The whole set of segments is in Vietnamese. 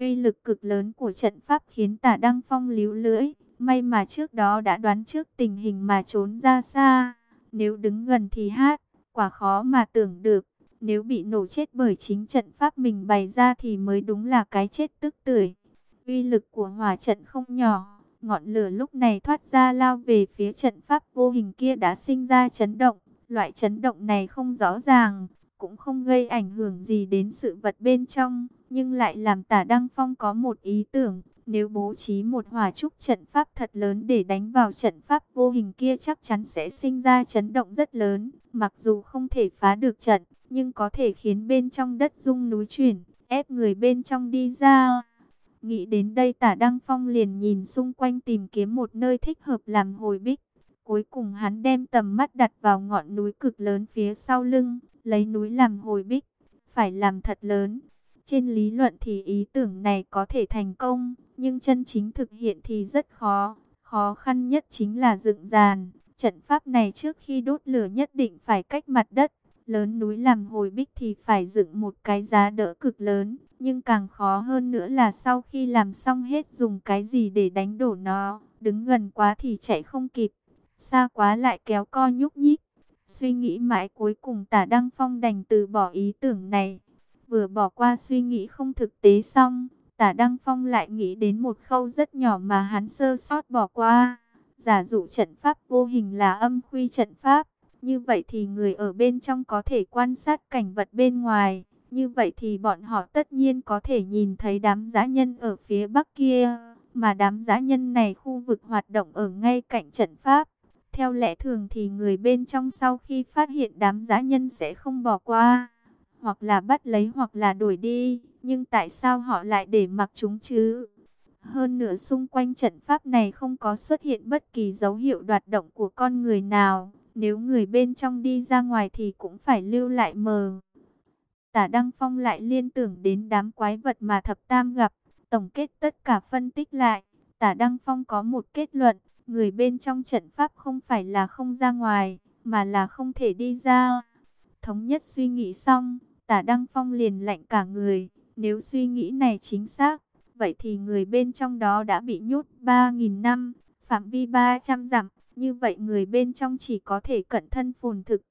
Uy lực cực lớn của trận pháp khiến tả Đăng Phong líu lưỡi. May mà trước đó đã đoán trước tình hình mà trốn ra xa. Nếu đứng gần thì hát, quả khó mà tưởng được. Nếu bị nổ chết bởi chính trận pháp mình bày ra thì mới đúng là cái chết tức tưởi. Uy lực của hỏa trận không nhỏ. Ngọn lửa lúc này thoát ra lao về phía trận pháp vô hình kia đã sinh ra chấn động. Loại chấn động này không rõ ràng, cũng không gây ảnh hưởng gì đến sự vật bên trong, nhưng lại làm tả Đăng Phong có một ý tưởng, nếu bố trí một hỏa trúc trận pháp thật lớn để đánh vào trận pháp vô hình kia chắc chắn sẽ sinh ra chấn động rất lớn, mặc dù không thể phá được trận, nhưng có thể khiến bên trong đất rung núi chuyển, ép người bên trong đi ra. Nghĩ đến đây tả Đăng Phong liền nhìn xung quanh tìm kiếm một nơi thích hợp làm hồi bích. Cuối cùng hắn đem tầm mắt đặt vào ngọn núi cực lớn phía sau lưng, lấy núi làm hồi bích, phải làm thật lớn. Trên lý luận thì ý tưởng này có thể thành công, nhưng chân chính thực hiện thì rất khó. Khó khăn nhất chính là dựng giàn. Trận pháp này trước khi đốt lửa nhất định phải cách mặt đất. Lớn núi làm hồi bích thì phải dựng một cái giá đỡ cực lớn. Nhưng càng khó hơn nữa là sau khi làm xong hết dùng cái gì để đánh đổ nó. Đứng gần quá thì chạy không kịp. Xa quá lại kéo co nhúc nhích. Suy nghĩ mãi cuối cùng tả Đăng Phong đành từ bỏ ý tưởng này. Vừa bỏ qua suy nghĩ không thực tế xong, tả Đăng Phong lại nghĩ đến một khâu rất nhỏ mà hắn sơ sót bỏ qua. Giả dụ trận pháp vô hình là âm khuy trận pháp, như vậy thì người ở bên trong có thể quan sát cảnh vật bên ngoài. Như vậy thì bọn họ tất nhiên có thể nhìn thấy đám giã nhân ở phía bắc kia, mà đám giã nhân này khu vực hoạt động ở ngay cạnh trận pháp. Theo lẽ thường thì người bên trong sau khi phát hiện đám giã nhân sẽ không bỏ qua, hoặc là bắt lấy hoặc là đuổi đi. Nhưng tại sao họ lại để mặc chúng chứ? Hơn nữa xung quanh trận pháp này không có xuất hiện bất kỳ dấu hiệu đoạt động của con người nào. Nếu người bên trong đi ra ngoài thì cũng phải lưu lại mờ. Tả Đăng Phong lại liên tưởng đến đám quái vật mà thập tam gặp. Tổng kết tất cả phân tích lại. Tả Đăng Phong có một kết luận. Người bên trong trận pháp không phải là không ra ngoài, mà là không thể đi ra. Thống nhất suy nghĩ xong, tả Đăng Phong liền lạnh cả người. Nếu suy nghĩ này chính xác, vậy thì người bên trong đó đã bị nhốt 3.000 năm, phạm vi 300 dặm. Như vậy người bên trong chỉ có thể cận thân phồn thực.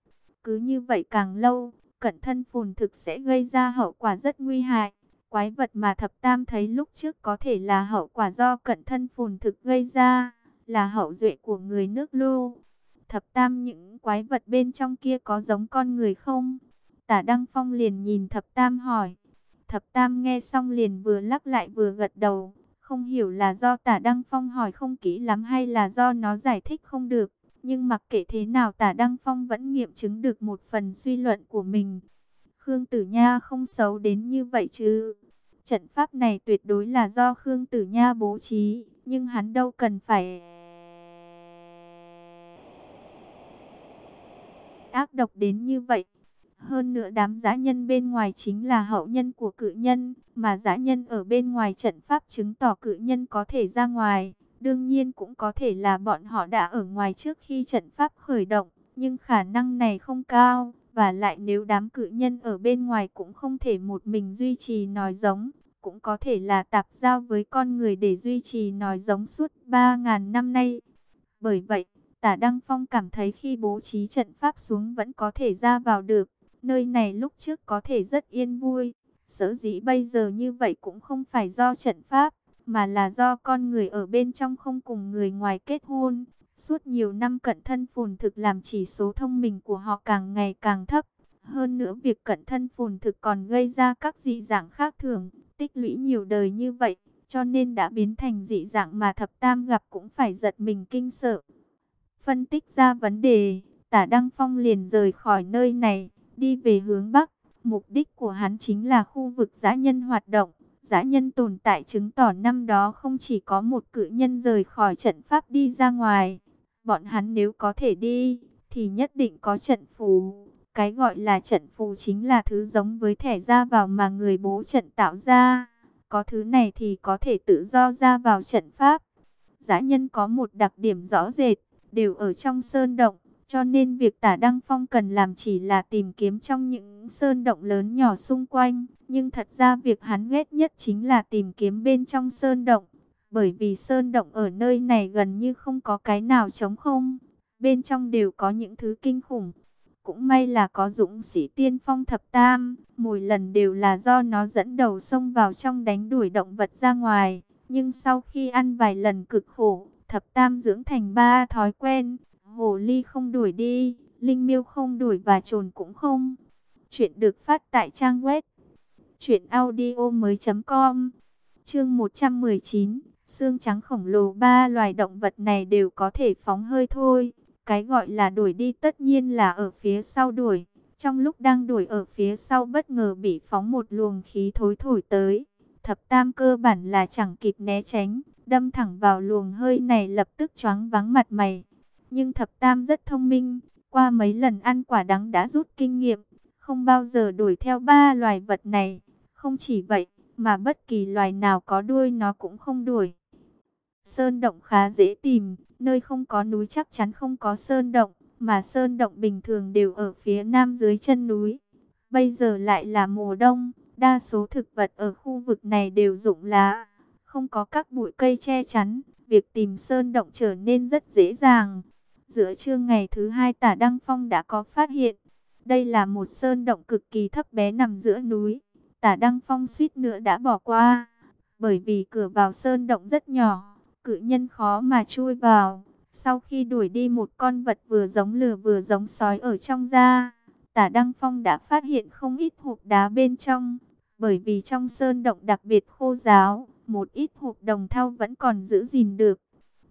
Cứ như vậy càng lâu, cận thân phồn thực sẽ gây ra hậu quả rất nguy hại. Quái vật mà thập tam thấy lúc trước có thể là hậu quả do cận thân phồn thực gây ra là hậu duệ của người nước lưu. Thập tam những quái vật bên trong kia có giống con người không? Tả Đăng Phong liền nhìn thập tam hỏi. Thập tam nghe xong liền vừa lắc lại vừa gật đầu. Không hiểu là do tả Đăng Phong hỏi không kỹ lắm hay là do nó giải thích không được. Nhưng mặc kệ thế nào tả Đăng Phong vẫn nghiệm chứng được một phần suy luận của mình. Khương Tử Nha không xấu đến như vậy chứ. Trận pháp này tuyệt đối là do Khương Tử Nha bố trí. Nhưng hắn đâu cần phải... ác độc đến như vậy. Hơn nữa đám giã nhân bên ngoài chính là hậu nhân của cự nhân, mà giã nhân ở bên ngoài trận pháp chứng tỏ cự nhân có thể ra ngoài. Đương nhiên cũng có thể là bọn họ đã ở ngoài trước khi trận pháp khởi động, nhưng khả năng này không cao. Và lại nếu đám cự nhân ở bên ngoài cũng không thể một mình duy trì nói giống, cũng có thể là tạp giao với con người để duy trì nói giống suốt 3.000 năm nay. Bởi vậy, Tả Đăng Phong cảm thấy khi bố trí trận pháp xuống vẫn có thể ra vào được. Nơi này lúc trước có thể rất yên vui. Sở dĩ bây giờ như vậy cũng không phải do trận pháp, mà là do con người ở bên trong không cùng người ngoài kết hôn. Suốt nhiều năm cận thân phồn thực làm chỉ số thông minh của họ càng ngày càng thấp. Hơn nữa việc cận thân phồn thực còn gây ra các dị dạng khác thường, tích lũy nhiều đời như vậy, cho nên đã biến thành dị dạng mà thập tam gặp cũng phải giật mình kinh sợ. Phân tích ra vấn đề, tả Đăng Phong liền rời khỏi nơi này, đi về hướng Bắc. Mục đích của hắn chính là khu vực giã nhân hoạt động. Giã nhân tồn tại chứng tỏ năm đó không chỉ có một cự nhân rời khỏi trận pháp đi ra ngoài. Bọn hắn nếu có thể đi, thì nhất định có trận phù. Cái gọi là trận phù chính là thứ giống với thẻ ra vào mà người bố trận tạo ra. Có thứ này thì có thể tự do ra vào trận pháp. Giã nhân có một đặc điểm rõ rệt, đều ở trong sơn động, Cho nên việc tả Đăng Phong cần làm chỉ là tìm kiếm trong những sơn động lớn nhỏ xung quanh. Nhưng thật ra việc hắn ghét nhất chính là tìm kiếm bên trong sơn động. Bởi vì sơn động ở nơi này gần như không có cái nào trống không. Bên trong đều có những thứ kinh khủng. Cũng may là có dũng sĩ tiên phong thập tam. Mỗi lần đều là do nó dẫn đầu xông vào trong đánh đuổi động vật ra ngoài. Nhưng sau khi ăn vài lần cực khổ, thập tam dưỡng thành ba thói quen. Hồ ly không đuổi đi, linh miêu không đuổi và trồn cũng không. Chuyện được phát tại trang web truyệnaudiomoi.com. Chương 119, xương trắng khổng lồ ba loài động vật này đều có thể phóng hơi thôi. Cái gọi là đuổi đi tất nhiên là ở phía sau đuổi. Trong lúc đang đuổi ở phía sau bất ngờ bị phóng một luồng khí thối thổi tới. Thập tam cơ bản là chẳng kịp né tránh, đâm thẳng vào luồng hơi này lập tức choáng vắng mặt mày. Nhưng thập tam rất thông minh, qua mấy lần ăn quả đắng đã rút kinh nghiệm, không bao giờ đuổi theo ba loài vật này. Không chỉ vậy, mà bất kỳ loài nào có đuôi nó cũng không đuổi. Sơn động khá dễ tìm, nơi không có núi chắc chắn không có sơn động, mà sơn động bình thường đều ở phía nam dưới chân núi. Bây giờ lại là mùa đông, đa số thực vật ở khu vực này đều rụng lá, không có các bụi cây che chắn, việc tìm sơn động trở nên rất dễ dàng. Giữa trưa ngày thứ hai tả Đăng Phong đã có phát hiện, đây là một sơn động cực kỳ thấp bé nằm giữa núi. Tả Đăng Phong suýt nữa đã bỏ qua, bởi vì cửa vào sơn động rất nhỏ, cự nhân khó mà chui vào. Sau khi đuổi đi một con vật vừa giống lừa vừa giống sói ở trong da, tả Đăng Phong đã phát hiện không ít hộp đá bên trong, bởi vì trong sơn động đặc biệt khô giáo, một ít hộp đồng thau vẫn còn giữ gìn được.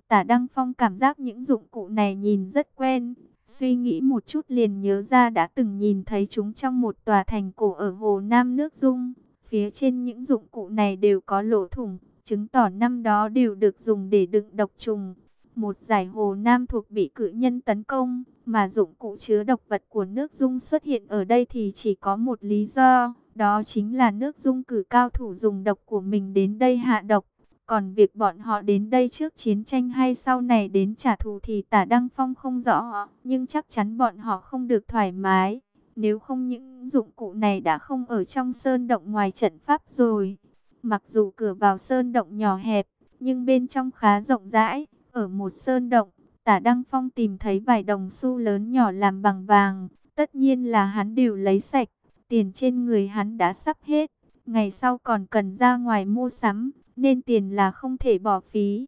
Tả Đăng Phong cảm giác những dụng cụ này nhìn rất quen, suy nghĩ một chút liền nhớ ra đã từng nhìn thấy chúng trong một tòa thành cổ ở Hồ Nam nước Dung. Phía trên những dụng cụ này đều có lỗ thủng, chứng tỏ năm đó đều được dùng để đựng độc trùng. Một giải Hồ Nam thuộc bị cự nhân tấn công, mà dụng cụ chứa độc vật của nước Dung xuất hiện ở đây thì chỉ có một lý do, đó chính là nước Dung cử cao thủ dùng độc của mình đến đây hạ độc. Còn việc bọn họ đến đây trước chiến tranh hay sau này đến trả thù thì tả Đăng Phong không rõ, nhưng chắc chắn bọn họ không được thoải mái. Nếu không những dụng cụ này đã không ở trong sơn động ngoài trận pháp rồi. Mặc dù cửa vào sơn động nhỏ hẹp, nhưng bên trong khá rộng rãi. Ở một sơn động, tả Đăng Phong tìm thấy vài đồng xu lớn nhỏ làm bằng vàng. Tất nhiên là hắn đều lấy sạch, tiền trên người hắn đã sắp hết. Ngày sau còn cần ra ngoài mua sắm, nên tiền là không thể bỏ phí.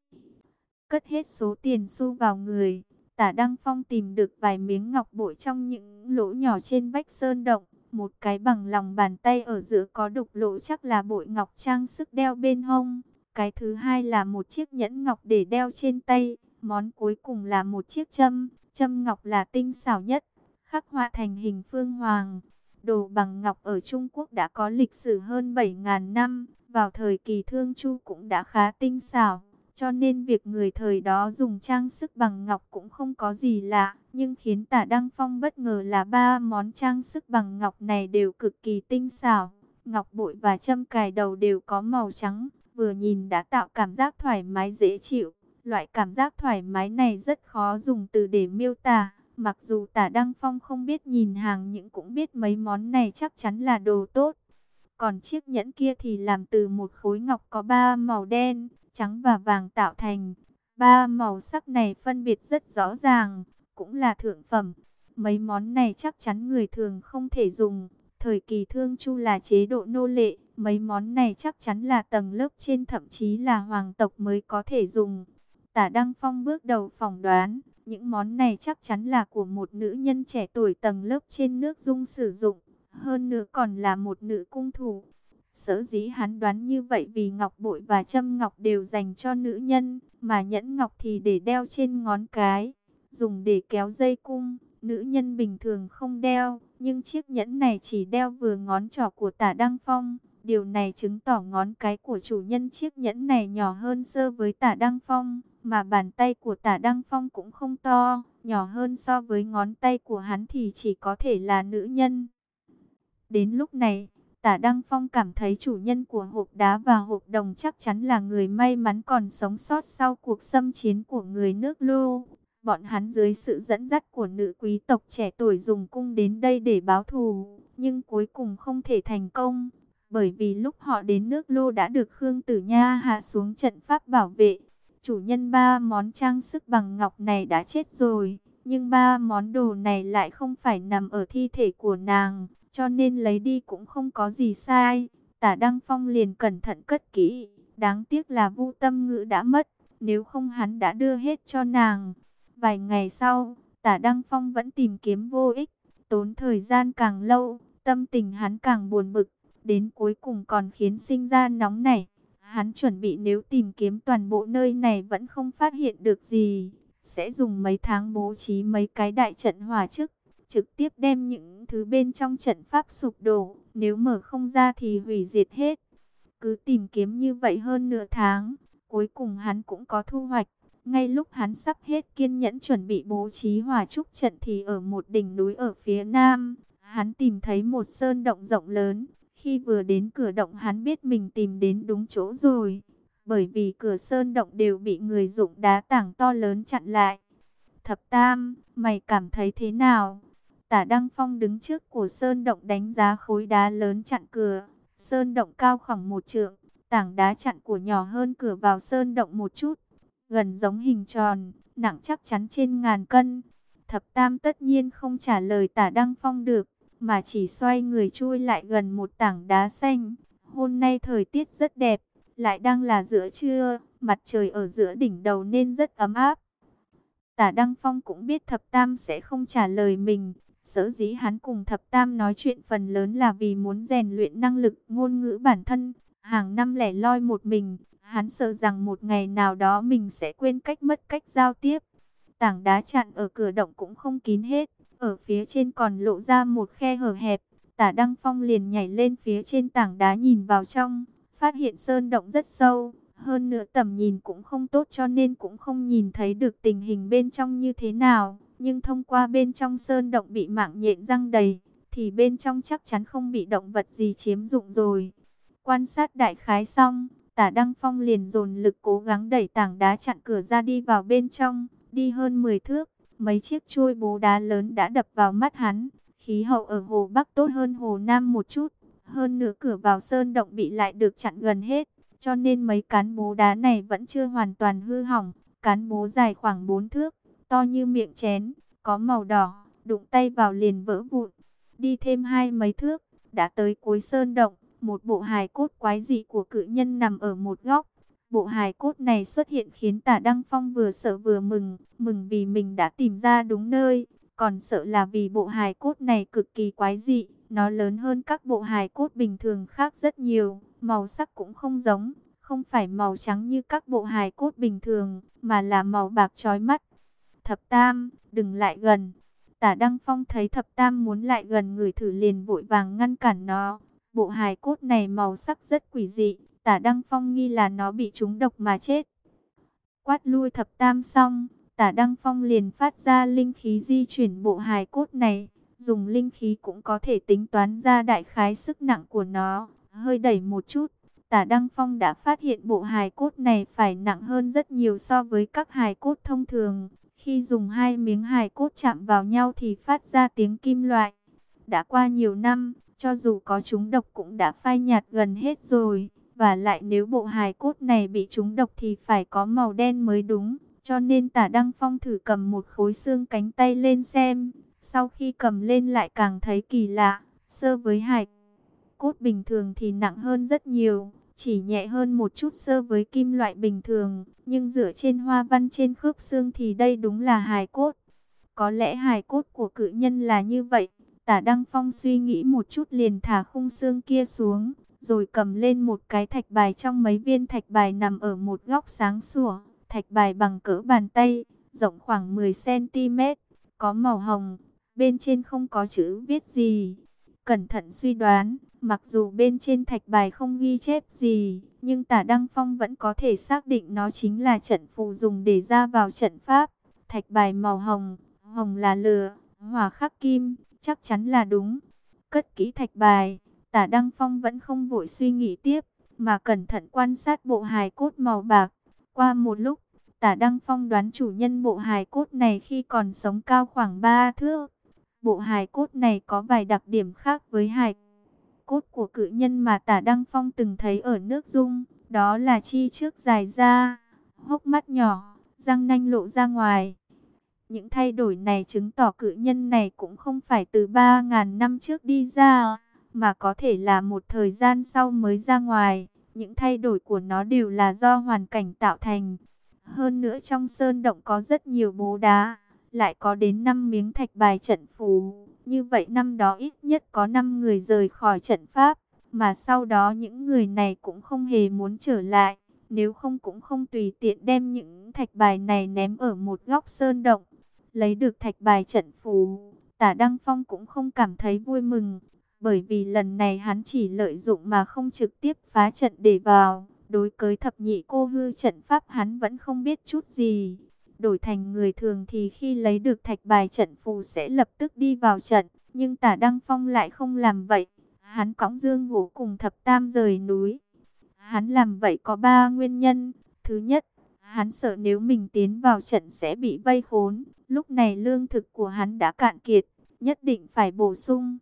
Cất hết số tiền xu vào người, tả Đăng Phong tìm được vài miếng ngọc bội trong những lỗ nhỏ trên vách sơn động. Một cái bằng lòng bàn tay ở giữa có đục lỗ chắc là bội ngọc trang sức đeo bên hông. Cái thứ hai là một chiếc nhẫn ngọc để đeo trên tay. Món cuối cùng là một chiếc châm. Châm ngọc là tinh xảo nhất, khắc họa thành hình phương hoàng. Đồ bằng ngọc ở Trung Quốc đã có lịch sử hơn 7.000 năm vào thời kỳ thương chu cũng đã khá tinh xảo, cho nên việc người thời đó dùng trang sức bằng ngọc cũng không có gì lạ. Nhưng khiến tả Đăng Phong bất ngờ là ba món trang sức bằng ngọc này đều cực kỳ tinh xảo. Ngọc bội và châm cài đầu đều có màu trắng, vừa nhìn đã tạo cảm giác thoải mái dễ chịu. Loại cảm giác thoải mái này rất khó dùng từ để miêu tả. Mặc dù tả Đăng Phong không biết nhìn hàng nhưng cũng biết mấy món này chắc chắn là đồ tốt. Còn chiếc nhẫn kia thì làm từ một khối ngọc có ba màu đen, trắng và vàng tạo thành. Ba màu sắc này phân biệt rất rõ ràng, cũng là thượng phẩm. Mấy món này chắc chắn người thường không thể dùng. Thời kỳ thương chu là chế độ nô lệ, mấy món này chắc chắn là tầng lớp trên thậm chí là hoàng tộc mới có thể dùng. Tả Đăng Phong bước đầu phỏng đoán, những món này chắc chắn là của một nữ nhân trẻ tuổi tầng lớp trên nước dung sử dụng hơn nữa còn là một nữ cung thủ. Sở dĩ hắn đoán như vậy vì ngọc bội và châm ngọc đều dành cho nữ nhân, mà nhẫn ngọc thì để đeo trên ngón cái, dùng để kéo dây cung. Nữ nhân bình thường không đeo, nhưng chiếc nhẫn này chỉ đeo vừa ngón trỏ của tả Đăng Phong. Điều này chứng tỏ ngón cái của chủ nhân chiếc nhẫn này nhỏ hơn sơ với tả Đăng Phong, mà bàn tay của tả Đăng Phong cũng không to, nhỏ hơn so với ngón tay của hắn thì chỉ có thể là nữ nhân. Đến lúc này, tả Đăng Phong cảm thấy chủ nhân của hộp đá và hộp đồng chắc chắn là người may mắn còn sống sót sau cuộc xâm chiến của người nước Lô. Bọn hắn dưới sự dẫn dắt của nữ quý tộc trẻ tuổi dùng cung đến đây để báo thù, nhưng cuối cùng không thể thành công. Bởi vì lúc họ đến nước lô đã được Khương Tử Nha hạ xuống trận pháp bảo vệ. Chủ nhân ba món trang sức bằng ngọc này đã chết rồi, nhưng ba món đồ này lại không phải nằm ở thi thể của nàng, cho nên lấy đi cũng không có gì sai. Tả Đăng Phong liền cẩn thận cất kỹ, đáng tiếc là Vu Tâm Ngữ đã mất, nếu không hắn đã đưa hết cho nàng. Vài ngày sau, Tả Đăng Phong vẫn tìm kiếm vô ích, tốn thời gian càng lâu, tâm tình hắn càng buồn bực, đến cuối cùng còn khiến sinh ra nóng nảy. Hắn chuẩn bị nếu tìm kiếm toàn bộ nơi này vẫn không phát hiện được gì, sẽ dùng mấy tháng bố trí mấy cái đại trận hỏa chức, trực tiếp đem những thứ bên trong trận pháp sụp đổ, nếu mở không ra thì hủy diệt hết. Cứ tìm kiếm như vậy hơn nửa tháng, cuối cùng hắn cũng có thu hoạch. Ngay lúc hắn sắp hết kiên nhẫn chuẩn bị bố trí hỏa trúc trận thì ở một đỉnh núi ở phía nam, hắn tìm thấy một sơn động rộng lớn. Khi vừa đến cửa động hắn biết mình tìm đến đúng chỗ rồi, bởi vì cửa sơn động đều bị người dụng đá tảng to lớn chặn lại. Thập Tam, mày cảm thấy thế nào? Tả Đăng Phong đứng trước của sơn động đánh giá khối đá lớn chặn cửa. Sơn động cao khoảng một trượng, tảng đá chặn của nhỏ hơn cửa vào sơn động một chút. Gần giống hình tròn, nặng chắc chắn trên ngàn cân. Thập Tam tất nhiên không trả lời tả Đăng Phong được, mà chỉ xoay người chui lại gần một tảng đá xanh. Hôm nay thời tiết rất đẹp, lại đang là giữa trưa, mặt trời ở giữa đỉnh đầu nên rất ấm áp. Tả Đăng Phong cũng biết Thập Tam sẽ không trả lời mình, Sở dĩ hắn cùng thập tam nói chuyện phần lớn là vì muốn rèn luyện năng lực ngôn ngữ bản thân. Hàng năm lẻ loi một mình, hắn sợ rằng một ngày nào đó mình sẽ quên cách mất cách giao tiếp. Tảng đá chặn ở cửa động cũng không kín hết, ở phía trên còn lộ ra một khe hở hẹp. Tả Đăng Phong liền nhảy lên phía trên tảng đá nhìn vào trong, phát hiện sơn động rất sâu. Hơn nữa tầm nhìn cũng không tốt cho nên cũng không nhìn thấy được tình hình bên trong như thế nào. Nhưng thông qua bên trong sơn động bị mạng nhện răng đầy, thì bên trong chắc chắn không bị động vật gì chiếm dụng rồi. Quan sát đại khái xong, tả Đăng Phong liền dồn lực cố gắng đẩy tảng đá chặn cửa ra đi vào bên trong, đi hơn 10 thước. Mấy chiếc chuôi bố đá lớn đã đập vào mắt hắn, khí hậu ở Hồ Bắc tốt hơn Hồ Nam một chút. Hơn nửa cửa vào sơn động bị lại được chặn gần hết, cho nên mấy cán bố đá này vẫn chưa hoàn toàn hư hỏng. Cán bố dài khoảng 4 thước, to như miệng chén, có màu đỏ, đụng tay vào liền vỡ vụn. Đi thêm hai mấy thước, đã tới cuối sơn động, một bộ hài cốt quái dị của cự nhân nằm ở một góc. Bộ hài cốt này xuất hiện khiến tả Đăng Phong vừa sợ vừa mừng, mừng vì mình đã tìm ra đúng nơi, còn sợ là vì bộ hài cốt này cực kỳ quái dị, nó lớn hơn các bộ hài cốt bình thường khác rất nhiều, màu sắc cũng không giống, không phải màu trắng như các bộ hài cốt bình thường, mà là màu bạc chói mắt. Thập Tam, đừng lại gần. Tả Đăng Phong thấy Thập Tam muốn lại gần người thử liền vội vàng ngăn cản nó. Bộ hài cốt này màu sắc rất quỷ dị. Tả Đăng Phong nghi là nó bị trúng độc mà chết. Quát lui Thập Tam xong, Tả Đăng Phong liền phát ra linh khí di chuyển bộ hài cốt này. Dùng linh khí cũng có thể tính toán ra đại khái sức nặng của nó. Hơi đẩy một chút, Tả Đăng Phong đã phát hiện bộ hài cốt này phải nặng hơn rất nhiều so với các hài cốt thông thường. Khi dùng hai miếng hài cốt chạm vào nhau thì phát ra tiếng kim loại. Đã qua nhiều năm, cho dù có chúng độc cũng đã phai nhạt gần hết rồi. Và lại nếu bộ hài cốt này bị trúng độc thì phải có màu đen mới đúng. Cho nên tả Đăng Phong thử cầm một khối xương cánh tay lên xem. Sau khi cầm lên lại càng thấy kỳ lạ. Sơ với hài cốt bình thường thì nặng hơn rất nhiều chỉ nhẹ hơn một chút sơ với kim loại bình thường, nhưng dựa trên hoa văn trên khớp xương thì đây đúng là hài cốt. Có lẽ hài cốt của cự nhân là như vậy. Tả Đăng Phong suy nghĩ một chút liền thả khung xương kia xuống, rồi cầm lên một cái thạch bài trong mấy viên thạch bài nằm ở một góc sáng sủa. Thạch bài bằng cỡ bàn tay, rộng khoảng 10cm, có màu hồng, bên trên không có chữ viết gì. Cẩn thận suy đoán, Mặc dù bên trên thạch bài không ghi chép gì, nhưng tả Đăng Phong vẫn có thể xác định nó chính là trận phù dùng để ra vào trận pháp. Thạch bài màu hồng, hồng là lửa, hỏa khắc kim, chắc chắn là đúng. Cất kỹ thạch bài, tả Đăng Phong vẫn không vội suy nghĩ tiếp, mà cẩn thận quan sát bộ hài cốt màu bạc. Qua một lúc, Tả Đăng Phong đoán chủ nhân bộ hài cốt này khi còn sống cao khoảng 3 thước. Bộ hài cốt này có vài đặc điểm khác với hài cốt của cự nhân mà Tả Đăng Phong từng thấy ở nước dung. Đó là chi trước dài ra, hốc mắt nhỏ, răng nanh lộ ra ngoài. Những thay đổi này chứng tỏ cự nhân này cũng không phải từ 3.000 năm trước đi ra, mà có thể là một thời gian sau mới ra ngoài. Những thay đổi của nó đều là do hoàn cảnh tạo thành. Hơn nữa trong sơn động có rất nhiều bố đá, lại có đến 5 miếng thạch bài trận phù. Như vậy năm đó ít nhất có 5 người rời khỏi trận pháp, mà sau đó những người này cũng không hề muốn trở lại. Nếu không cũng không tùy tiện đem những thạch bài này ném ở một góc sơn động. Lấy được thạch bài trận phù, tả Đăng Phong cũng không cảm thấy vui mừng. Bởi vì lần này hắn chỉ lợi dụng mà không trực tiếp phá trận để vào. Đối với thập nhị cô hư trận pháp hắn vẫn không biết chút gì. Đổi thành người thường thì khi lấy được thạch bài trận phù sẽ lập tức đi vào trận. Nhưng tả Đăng Phong lại không làm vậy. Hắn cõng dương ngủ cùng thập tam rời núi. Hắn làm vậy có ba nguyên nhân. Thứ nhất, hắn sợ nếu mình tiến vào trận sẽ bị vây khốn. Lúc này lương thực của hắn đã cạn kiệt, nhất định phải bổ sung.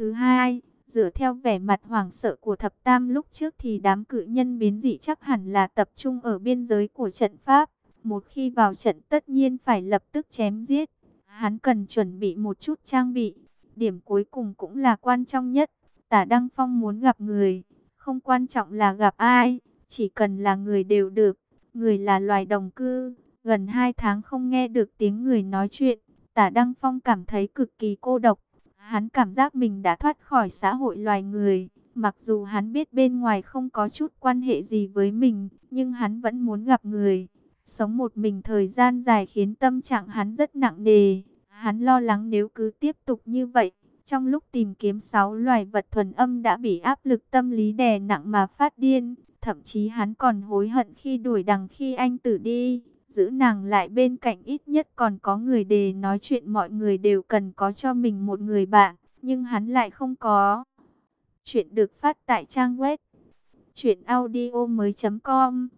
Thứ hai, dựa theo vẻ mặt hoảng sợ của thập tam lúc trước thì đám cự nhân biến dị chắc hẳn là tập trung ở biên giới của trận pháp. Một khi vào trận tất nhiên phải lập tức chém giết. Hắn cần chuẩn bị một chút trang bị. Điểm cuối cùng cũng là quan trọng nhất. Tả Đăng Phong muốn gặp người. Không quan trọng là gặp ai. Chỉ cần là người đều được. Người là loài đồng cư. Gần hai tháng không nghe được tiếng người nói chuyện. Tả Đăng Phong cảm thấy cực kỳ cô độc. Hắn cảm giác mình đã thoát khỏi xã hội loài người. Mặc dù hắn biết bên ngoài không có chút quan hệ gì với mình, nhưng hắn vẫn muốn gặp người. Sống một mình thời gian dài khiến tâm trạng hắn rất nặng nề. Hắn lo lắng nếu cứ tiếp tục như vậy, trong lúc tìm kiếm sáu loài vật thuần âm đã bị áp lực tâm lý đè nặng mà phát điên. Thậm chí hắn còn hối hận khi đuổi đằng khi anh tử đi. Giữ nàng lại bên cạnh ít nhất còn có người để nói chuyện mọi người đều cần có cho mình một người bạn. Nhưng hắn lại không có. Chuyện được phát tại trang web. truyệnaudiomoi.com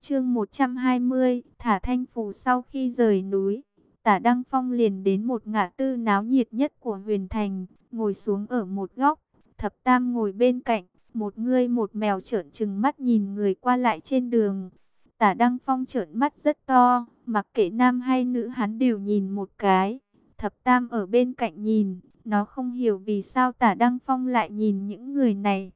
Chương 120, thả thanh phù sau khi rời núi, tả Đăng Phong liền đến một ngã tư náo nhiệt nhất của huyền thành, ngồi xuống ở một góc, thập tam ngồi bên cạnh, một người một mèo trợn trừng mắt nhìn người qua lại trên đường. Tả Đăng Phong trợn mắt rất to, mặc kệ nam hay nữ hắn đều nhìn một cái. Thập Tam ở bên cạnh nhìn, nó không hiểu vì sao Tả Đăng Phong lại nhìn những người này.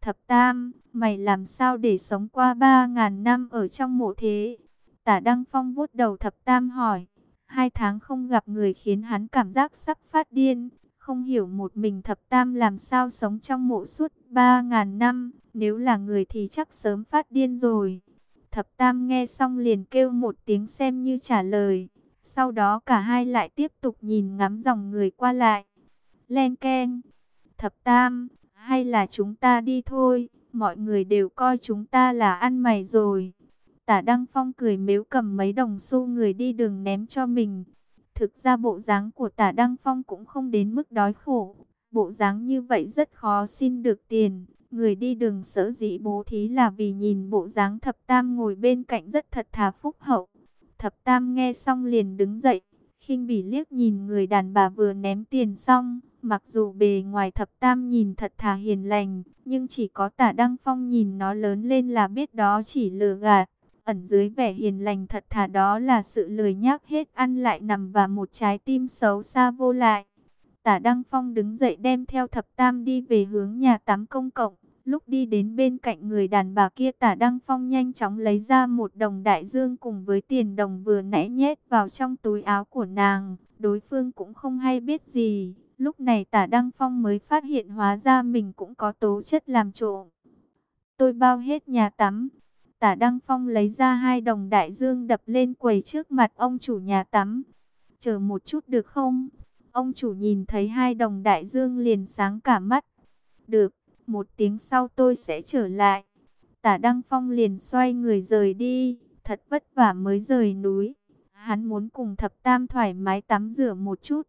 Thập Tam, mày làm sao để sống qua ba ngàn năm ở trong mộ thế? Tả Đăng Phong vuốt đầu Thập Tam hỏi. Hai tháng không gặp người khiến hắn cảm giác sắp phát điên. Không hiểu một mình Thập Tam làm sao sống trong mộ suốt ba ngàn năm. Nếu là người thì chắc sớm phát điên rồi. Thập Tam nghe xong liền kêu một tiếng xem như trả lời. Sau đó cả hai lại tiếp tục nhìn ngắm dòng người qua lại. Len keng. Thập Tam, hay là chúng ta đi thôi, mọi người đều coi chúng ta là ăn mày rồi. Tả Đăng Phong cười mếu cầm mấy đồng xu người đi đường ném cho mình. Thực ra bộ dáng của tả Đăng Phong cũng không đến mức đói khổ. Bộ dáng như vậy rất khó xin được tiền. Người đi đường sở dĩ bố thí là vì nhìn bộ dáng thập tam ngồi bên cạnh rất thật thà phúc hậu. Thập tam nghe xong liền đứng dậy, khinh bỉ liếc nhìn người đàn bà vừa ném tiền xong, Mặc dù bề ngoài thập tam nhìn thật thà hiền lành, nhưng chỉ có tả Đăng Phong nhìn nó lớn lên là biết đó chỉ lừa gạt. Ẩn dưới vẻ hiền lành thật thà đó là sự lười nhác hết ăn lại nằm và một trái tim xấu xa vô lại. Tả Đăng Phong đứng dậy đem theo thập tam đi về hướng nhà tắm công cộng. Lúc đi đến bên cạnh người đàn bà kia, tả Đăng Phong nhanh chóng lấy ra một đồng đại dương cùng với tiền đồng vừa nãy nhét vào trong túi áo của nàng. Đối phương cũng không hay biết gì. Lúc này tả Đăng Phong mới phát hiện hóa ra mình cũng có tố chất làm trộm. Tôi bao hết nhà tắm. Tả Đăng Phong lấy ra hai đồng đại dương đập lên quầy trước mặt ông chủ nhà tắm. Chờ một chút được không? Ông chủ nhìn thấy hai đồng đại dương liền sáng cả mắt. Được, một tiếng sau tôi sẽ trở lại. Tả Đăng Phong liền xoay người rời đi, thật vất vả mới rời núi. Hắn muốn cùng thập tam thoải mái tắm rửa một chút.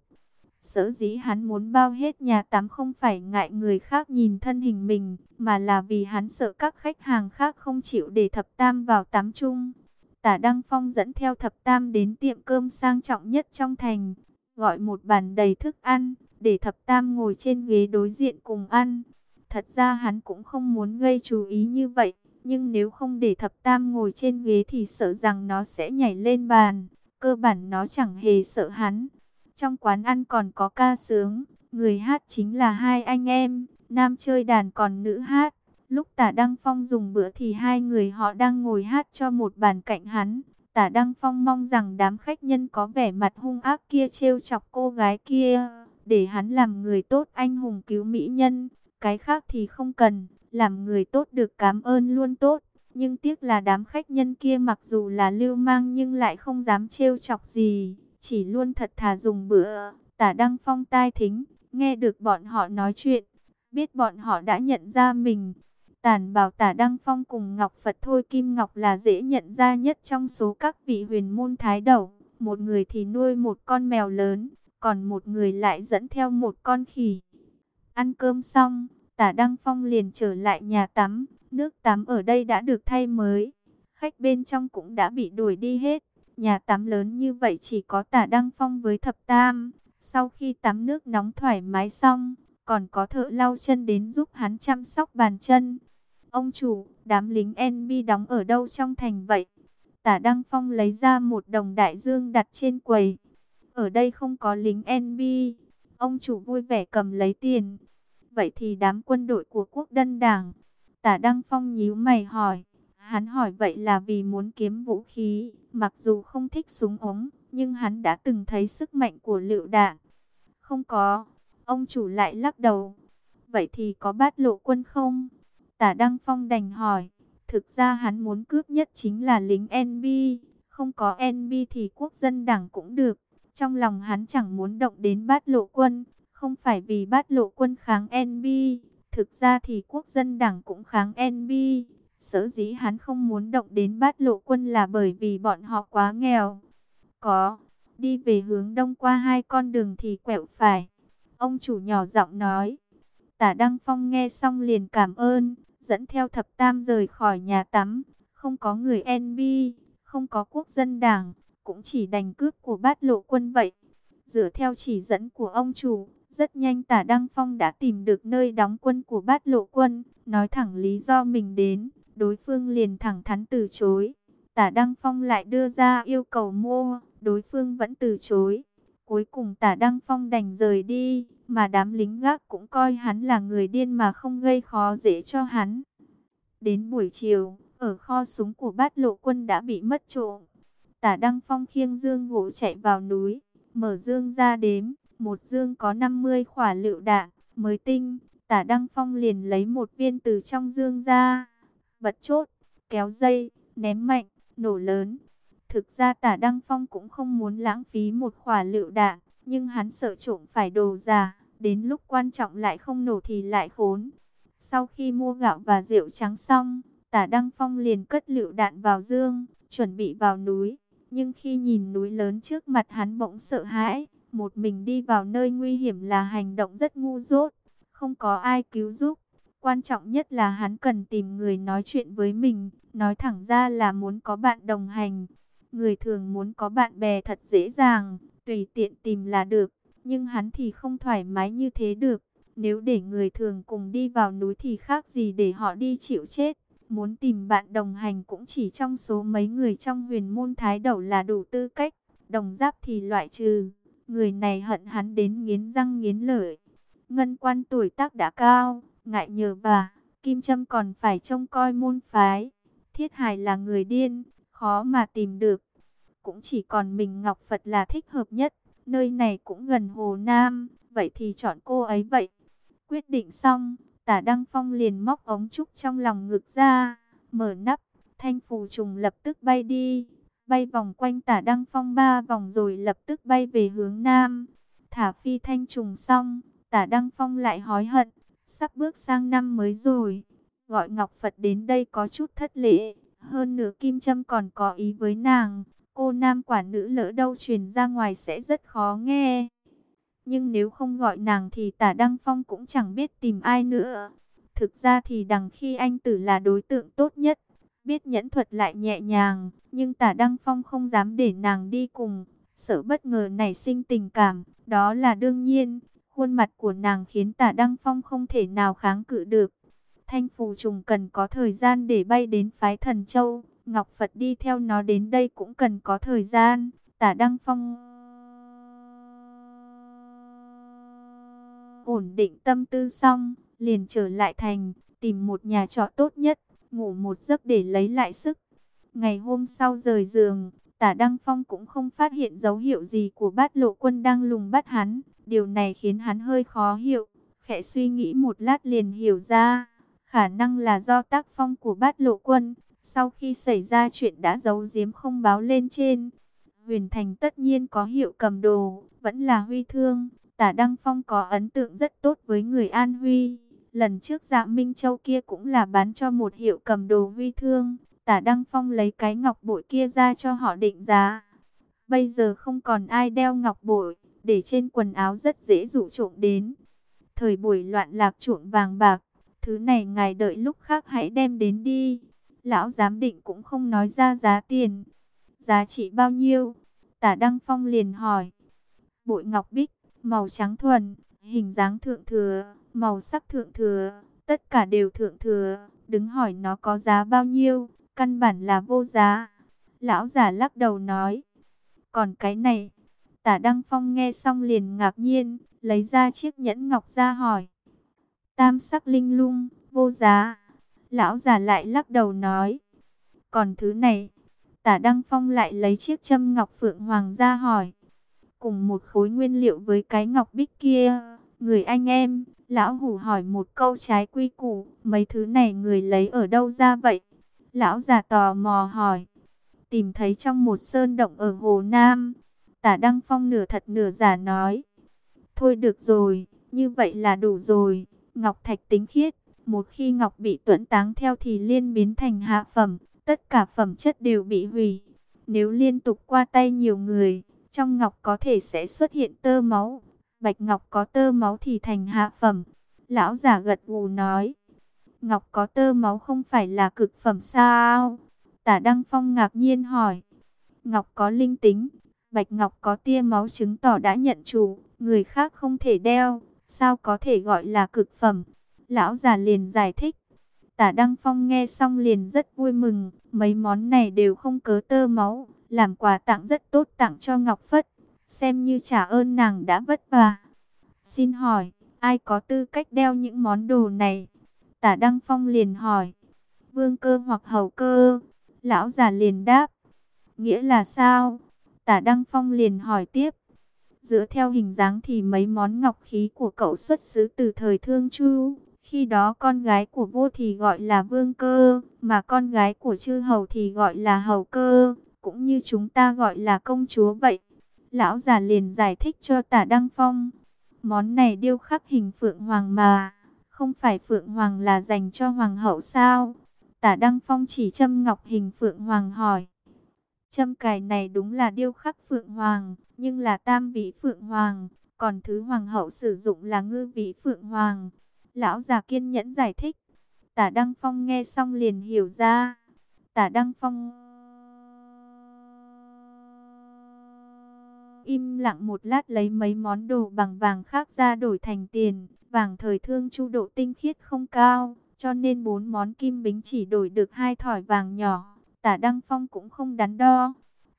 Sở dĩ hắn muốn bao hết nhà tắm không phải ngại người khác nhìn thân hình mình, mà là vì hắn sợ các khách hàng khác không chịu để thập tam vào tắm chung. Tả Đăng Phong dẫn theo thập tam đến tiệm cơm sang trọng nhất trong thành, gọi một bàn đầy thức ăn, để thập tam ngồi trên ghế đối diện cùng ăn. Thật ra hắn cũng không muốn gây chú ý như vậy, nhưng nếu không để thập tam ngồi trên ghế thì sợ rằng nó sẽ nhảy lên bàn. Cơ bản nó chẳng hề sợ hắn. Trong quán ăn còn có ca sướng, người hát chính là hai anh em, nam chơi đàn còn nữ hát. Lúc tả Đăng Phong dùng bữa thì hai người họ đang ngồi hát cho một bàn cạnh hắn. Tả Đăng Phong mong rằng đám khách nhân có vẻ mặt hung ác kia trêu chọc cô gái kia, để hắn làm người tốt anh hùng cứu mỹ nhân. Cái khác thì không cần, làm người tốt được cảm ơn luôn tốt. Nhưng tiếc là đám khách nhân kia mặc dù là lưu mang nhưng lại không dám trêu chọc gì, chỉ luôn thật thà dùng bữa. Tả Đăng Phong tai thính, nghe được bọn họ nói chuyện, biết bọn họ đã nhận ra mình. Tản bảo tả Đăng Phong cùng Ngọc Phật Thôi Kim Ngọc là dễ nhận ra nhất trong số các vị huyền môn thái đầu. Một người thì nuôi một con mèo lớn, còn một người lại dẫn theo một con khỉ. Ăn cơm xong, tả Đăng Phong liền trở lại nhà tắm. Nước tắm ở đây đã được thay mới. Khách bên trong cũng đã bị đuổi đi hết. Nhà tắm lớn như vậy chỉ có tả Đăng Phong với thập tam. Sau khi tắm nước nóng thoải mái xong, còn có thợ lau chân đến giúp hắn chăm sóc bàn chân. Ông chủ, đám lính NB đóng ở đâu trong thành vậy? Tả Đăng Phong lấy ra một đồng đại dương đặt trên quầy. Ở đây không có lính NB. Ông chủ vui vẻ cầm lấy tiền. Vậy thì đám quân đội của quốc dân đảng. Tả Đăng Phong nhíu mày hỏi. Hắn hỏi vậy là vì muốn kiếm vũ khí. Mặc dù không thích súng ống, nhưng hắn đã từng thấy sức mạnh của lựu đạn. Không có. Ông chủ lại lắc đầu. Vậy thì có bát lộ quân không? Tả Đăng Phong đành hỏi. Thực ra hắn muốn cướp nhất chính là lính NB. Không có NB thì quốc dân đảng cũng được. Trong lòng hắn chẳng muốn động đến bát lộ quân. Không phải vì bát lộ quân kháng NB. Thực ra thì quốc dân đảng cũng kháng NB. Sở dĩ hắn không muốn động đến bát lộ quân là bởi vì bọn họ quá nghèo. Có, đi về hướng đông qua hai con đường thì quẹo phải. Ông chủ nhỏ giọng nói. Tả Đăng Phong nghe xong liền cảm ơn, dẫn theo thập tam rời khỏi nhà tắm. Không có người NB, không có quốc dân đảng, cũng chỉ đành cướp của bát lộ quân vậy. Dựa theo chỉ dẫn của ông chủ, rất nhanh tả Đăng Phong đã tìm được nơi đóng quân của bát lộ quân, nói thẳng lý do mình đến, đối phương liền thẳng thắn từ chối. Tả Đăng Phong lại đưa ra yêu cầu mua, đối phương vẫn từ chối. Cuối cùng tả Đăng Phong đành rời đi, mà đám lính gác cũng coi hắn là người điên mà không gây khó dễ cho hắn. Đến buổi chiều, ở kho súng của bát lộ quân đã bị mất trộm. Tả Đăng Phong khiêng dương gỗ chạy vào núi, mở dương ra đếm, một dương có 50 khỏa lựu đạn, mới tinh. Tả Đăng Phong liền lấy một viên từ trong dương ra, bật chốt, kéo dây, ném mạnh, nổ lớn. Thực ra tả Đăng Phong cũng không muốn lãng phí một khỏa lựu đạn, nhưng hắn sợ trộm phải đồ già đến lúc quan trọng lại không nổ thì lại khốn. Sau khi mua gạo và rượu trắng xong, tả Đăng Phong liền cất lựu đạn vào dương, chuẩn bị vào núi. Nhưng khi nhìn núi lớn trước mặt hắn bỗng sợ hãi, một mình đi vào nơi nguy hiểm là hành động rất ngu dốt, không có ai cứu giúp. Quan trọng nhất là hắn cần tìm người nói chuyện với mình, nói thẳng ra là muốn có bạn đồng hành. Người thường muốn có bạn bè thật dễ dàng, tùy tiện tìm là được, nhưng hắn thì không thoải mái như thế được. Nếu để người thường cùng đi vào núi thì khác gì để họ đi chịu chết. Muốn tìm bạn đồng hành cũng chỉ trong số mấy người trong huyền môn thái đầu là đủ tư cách. Đồng giáp thì loại trừ. Người này hận hắn đến nghiến răng nghiến lợi. Ngân quan tuổi tác đã cao, ngại nhờ bà. Kim Trâm còn phải trông coi môn phái. Thiết Hải là người điên, khó mà tìm được. Cũng chỉ còn mình Ngọc Phật là thích hợp nhất. Nơi này cũng gần Hồ Nam, vậy thì chọn cô ấy vậy. Quyết định xong, tả Đăng Phong liền móc ống trúc trong lòng ngực ra, mở nắp, thanh phù trùng lập tức bay đi. Bay vòng quanh tả Đăng Phong ba vòng rồi lập tức bay về hướng Nam. Thả phi thanh trùng xong, tả Đăng Phong lại hói hận, sắp bước sang năm mới rồi. Gọi Ngọc Phật đến đây có chút thất lễ, hơn nữa Kim Trâm còn có ý với nàng. Cô nam quả nữ lỡ đâu truyền ra ngoài sẽ rất khó nghe. Nhưng nếu không gọi nàng thì tả Đăng Phong cũng chẳng biết tìm ai nữa. Thực ra thì đằng khi anh tử là đối tượng tốt nhất. biết nhẫn thuật lại nhẹ nhàng, nhưng tả Đăng Phong không dám để nàng đi cùng, sợ bất ngờ nảy sinh tình cảm, đó là đương nhiên. Khuôn mặt của nàng khiến tả Đăng Phong không thể nào kháng cự được. Thanh phù trùng cần có thời gian để bay đến phái thần châu, Ngọc Phật đi theo nó đến đây cũng cần có thời gian, tả Đăng Phong... Ổn định tâm tư xong, liền trở lại thành, tìm một nhà trọ tốt nhất, ngủ một giấc để lấy lại sức. Ngày hôm sau rời giường, tả Đăng Phong cũng không phát hiện dấu hiệu gì của bát lộ quân đang lùng bắt hắn. Điều này khiến hắn hơi khó hiểu, khẽ suy nghĩ một lát liền hiểu ra. Khả năng là do tác phong của bát lộ quân, sau khi xảy ra chuyện đã giấu giếm không báo lên trên. Huyền Thành tất nhiên có hiệu cầm đồ, vẫn là Huy Thương. Tả Đăng Phong có ấn tượng rất tốt với người An Huy. Lần trước dạ Minh Châu kia cũng là bán cho một hiệu cầm đồ Huy Thương. Tả Đăng Phong lấy cái ngọc bội kia ra cho họ định giá. Bây giờ không còn ai đeo ngọc bội, để trên quần áo rất dễ dụ trộm đến. Thời buổi loạn lạc chuộng vàng bạc, thứ này ngài đợi lúc khác hãy đem đến đi. Lão giám định cũng không nói ra giá tiền. Giá trị bao nhiêu? Tả Đăng Phong liền hỏi. Bội ngọc bích, màu trắng thuần, hình dáng thượng thừa, màu sắc thượng thừa, tất cả đều thượng thừa. Đứng hỏi nó có giá bao nhiêu, căn bản là vô giá. Lão giả lắc đầu nói. Còn cái này, tả Đăng Phong nghe xong liền ngạc nhiên, lấy ra chiếc nhẫn ngọc ra hỏi. Tam sắc linh lung, vô giá. Lão già lại lắc đầu nói. Còn thứ này, tả Đăng Phong lại lấy chiếc châm ngọc phượng hoàng ra hỏi. Cùng một khối nguyên liệu với cái ngọc bích kia, người anh em, lão hủ hỏi một câu trái quy củ, mấy thứ này người lấy ở đâu ra vậy? Lão già tò mò hỏi. Tìm thấy trong một sơn động ở Hồ Nam. Tả Đăng Phong nửa thật nửa giả nói. Thôi được rồi, như vậy là đủ rồi. Ngọc Thạch tính khiết, một khi Ngọc bị tuẫn táng theo thì liên biến thành hạ phẩm. Tất cả phẩm chất đều bị hủy. Nếu liên tục qua tay nhiều người, trong Ngọc có thể sẽ xuất hiện tơ máu. Bạch Ngọc có tơ máu thì thành hạ phẩm. Lão giả gật gù nói. Ngọc có tơ máu không phải là cực phẩm sao? Tả Đăng Phong ngạc nhiên hỏi. Ngọc có linh tính, Bạch Ngọc có tia máu chứng tỏ đã nhận chủ, người khác không thể đeo, sao có thể gọi là cực phẩm? Lão già liền giải thích. Tả Đăng Phong nghe xong liền rất vui mừng, mấy món này đều không cớ tơ máu, làm quà tặng rất tốt tặng cho Ngọc Phất, xem như trả ơn nàng đã vất vả. Xin hỏi, ai có tư cách đeo những món đồ này? Tả Đăng Phong liền hỏi, vương cơ hoặc hầu cơ? Lão già liền đáp, nghĩa là sao? Tả Đăng Phong liền hỏi tiếp. Dựa theo hình dáng thì mấy món ngọc khí của cậu xuất xứ từ thời Thương Chu. Khi đó con gái của vô thì gọi là vương cơ, mà con gái của chư hầu thì gọi là hầu cơ, cũng như chúng ta gọi là công chúa vậy. Lão già liền giải thích cho tả Đăng Phong. Món này điêu khắc hình phượng hoàng mà, không phải phượng hoàng là dành cho hoàng hậu sao? Tả Đăng Phong chỉ châm ngọc hình phượng hoàng hỏi. Châm cài này đúng là điêu khắc phượng hoàng, nhưng là tam vị phượng hoàng, còn thứ hoàng hậu sử dụng là ngư vị phượng hoàng. Lão già kiên nhẫn giải thích. Tả Đăng Phong nghe xong liền hiểu ra. Tả Đăng Phong im lặng một lát lấy mấy món đồ bằng vàng khác ra đổi thành tiền. Vàng thời thương chu độ tinh khiết không cao, cho nên bốn món kim bính chỉ đổi được hai thỏi vàng nhỏ. Tả Đăng Phong cũng không đắn đo.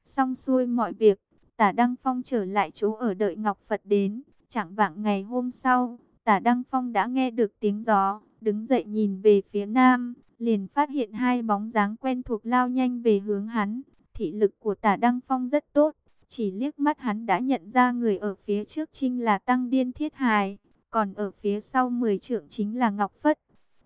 Xong xuôi mọi việc, Tả Đăng Phong trở lại chỗ ở đợi Ngọc Phật đến. Chẳng vạng ngày hôm sau, Tả Đăng Phong đã nghe được tiếng gió, đứng dậy nhìn về phía nam, liền phát hiện hai bóng dáng quen thuộc lao nhanh về hướng hắn. Thị lực của Tả Đăng Phong rất tốt, chỉ liếc mắt hắn đã nhận ra người ở phía trước trinh là Tăng Điên Thiết Hài, còn ở phía sau mười trượng chính là Ngọc Phất.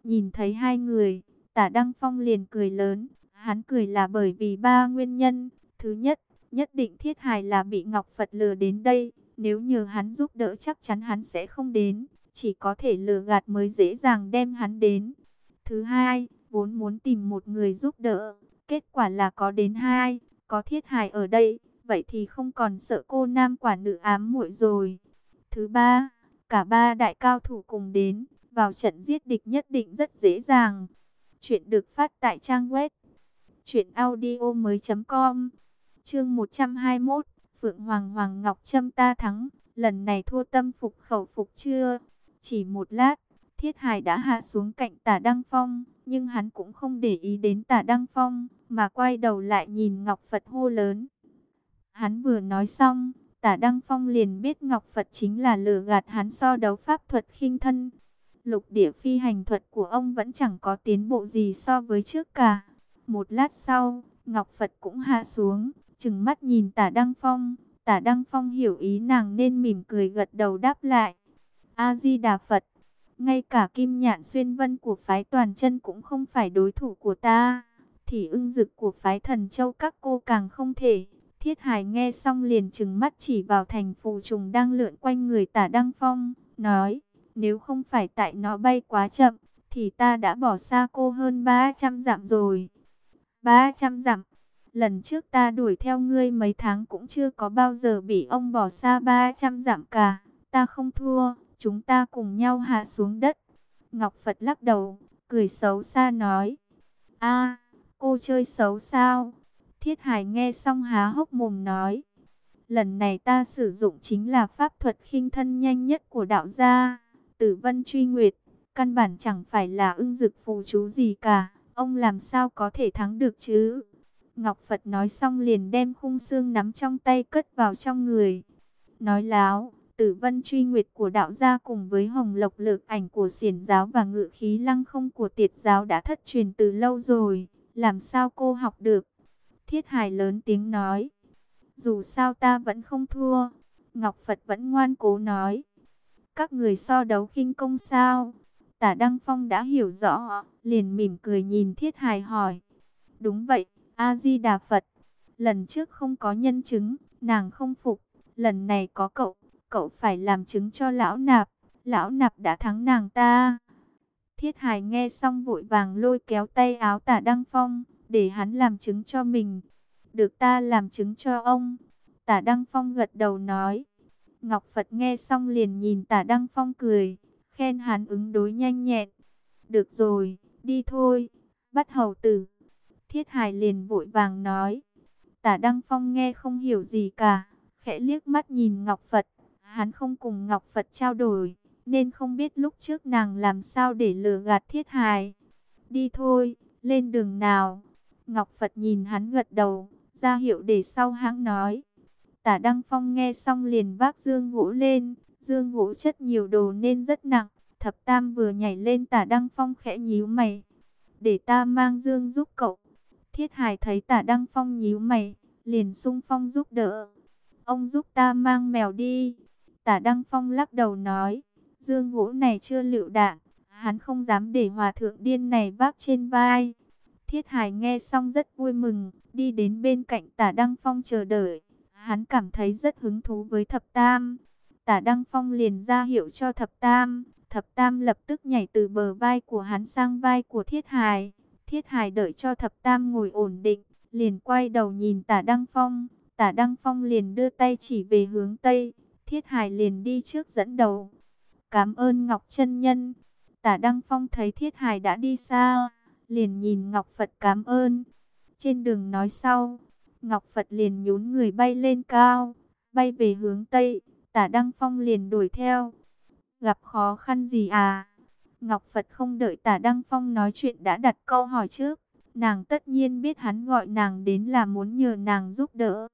Nhìn thấy hai người, Tả Đăng Phong liền cười lớn, Hắn cười là bởi vì ba nguyên nhân. Thứ nhất, nhất định Thiết Hài là bị Ngọc Phật lừa đến đây. Nếu nhờ hắn giúp đỡ chắc chắn hắn sẽ không đến. Chỉ có thể lừa gạt mới dễ dàng đem hắn đến. Thứ hai, vốn muốn tìm một người giúp đỡ. Kết quả là có đến hai, có Thiết Hài ở đây. Vậy thì không còn sợ cô nam quả nữ ám muội rồi. Thứ ba, cả ba đại cao thủ cùng đến. Vào trận giết địch nhất định rất dễ dàng. Chuyện được phát tại trang web Chuyện audio mới com. Chương 121 Phượng Hoàng Hoàng Ngọc Trâm ta thắng. Lần này thua tâm phục khẩu phục chưa? Chỉ một lát, Thiết Hải đã hạ xuống cạnh tả Đăng Phong, Nhưng hắn cũng không để ý đến tả Đăng Phong, Mà quay đầu lại nhìn Ngọc Phật hô lớn. Hắn vừa nói xong, Tả Đăng Phong liền biết Ngọc Phật chính là lừa gạt hắn so đấu pháp thuật khinh thân. Lục địa phi hành thuật của ông vẫn chẳng có tiến bộ gì so với trước cả. Một lát sau, Ngọc Phật cũng hạ xuống, chừng mắt nhìn tả Đăng Phong. Tả Đăng Phong hiểu ý nàng nên mỉm cười gật đầu đáp lại. A-di-đà Phật, ngay cả kim nhạn xuyên vân của phái toàn chân cũng không phải đối thủ của ta. Thì ưng dực của phái thần châu các cô càng không thể. Thiết Hải nghe xong liền chừng mắt chỉ vào thành phù trùng đang lượn quanh người tả Đăng Phong, nói. Nếu không phải tại nó bay quá chậm, thì ta đã bỏ xa cô hơn 300 dặm rồi. 300 dặm. Lần trước ta đuổi theo ngươi mấy tháng cũng chưa có bao giờ bị ông bỏ xa 300 dặm cả. Ta không thua, chúng ta cùng nhau hạ xuống đất. Ngọc Phật lắc đầu, cười xấu xa nói. a cô chơi xấu sao? Thiết Hải nghe xong há hốc mồm nói. Lần này ta sử dụng chính là pháp thuật khinh thân nhanh nhất của đạo gia tử vân truy nguyệt, căn bản chẳng phải là ưng dực phù chú gì cả, ông làm sao có thể thắng được chứ? Ngọc Phật nói xong liền đem khung xương nắm trong tay cất vào trong người. Nói láo, tử vân truy nguyệt của đạo gia cùng với hồng lộc lực ảnh của xiển giáo và ngự khí lăng không của tiệt giáo đã thất truyền từ lâu rồi, làm sao cô học được? Thiết hài lớn tiếng nói, dù sao ta vẫn không thua, Ngọc Phật vẫn ngoan cố nói. Các người so đấu khinh công sao? Tả Đăng Phong đã hiểu rõ, liền mỉm cười nhìn Thiết Hài hỏi. Đúng vậy, A-di-đà Phật. Lần trước không có nhân chứng, nàng không phục. Lần này có cậu, cậu phải làm chứng cho lão nạp. Lão nạp đã thắng nàng ta. Thiết Hải nghe xong vội vàng lôi kéo tay áo tả Đăng Phong, để hắn làm chứng cho mình. Được ta làm chứng cho ông. Tả Đăng Phong gật đầu nói. Ngọc Phật nghe xong liền nhìn tả Đăng Phong cười, khen hắn ứng đối nhanh nhẹn. Được rồi, đi thôi, bắt hầu tử. Thiết Hải liền vội vàng nói. Tả Đăng Phong nghe không hiểu gì cả, khẽ liếc mắt nhìn Ngọc Phật. Hắn không cùng Ngọc Phật trao đổi, nên không biết lúc trước nàng làm sao để lừa gạt Thiết Hải. Đi thôi, lên đường nào. Ngọc Phật nhìn hắn gật đầu, ra hiệu để sau hãng nói. Tả Đăng Phong nghe xong liền vác dương gỗ lên, dương gỗ chất nhiều đồ nên rất nặng. Thập Tam vừa nhảy lên tả Đăng Phong khẽ nhíu mày. Để ta mang dương giúp cậu. Thiết Hải thấy tả Đăng Phong nhíu mày, liền sung phong giúp đỡ. Ông giúp ta mang mèo đi. Tả Đăng Phong lắc đầu nói, dương gỗ này chưa liệu đạn, hắn không dám để hòa thượng điên này vác trên vai. Thiết Hải nghe xong rất vui mừng, đi đến bên cạnh tả Đăng Phong chờ đợi. Hắn cảm thấy rất hứng thú với thập tam. Tả Đăng Phong liền ra hiệu cho thập tam. Thập tam lập tức nhảy từ bờ vai của hắn sang vai của thiết hài. Thiết hài đợi cho thập tam ngồi ổn định. Liền quay đầu nhìn tả Đăng Phong. Tả Đăng Phong liền đưa tay chỉ về hướng Tây. Thiết hài liền đi trước dẫn đầu. Cảm ơn Ngọc chân Nhân. Tả Đăng Phong thấy thiết hài đã đi xa. Liền nhìn Ngọc Phật cảm ơn. Trên đường nói sau, Ngọc Phật liền nhún người bay lên cao, bay về hướng Tây, tả Đăng Phong liền đuổi theo. Gặp khó khăn gì à? Ngọc Phật không đợi tả Đăng Phong nói chuyện đã đặt câu hỏi trước. Nàng tất nhiên biết hắn gọi nàng đến là muốn nhờ nàng giúp đỡ.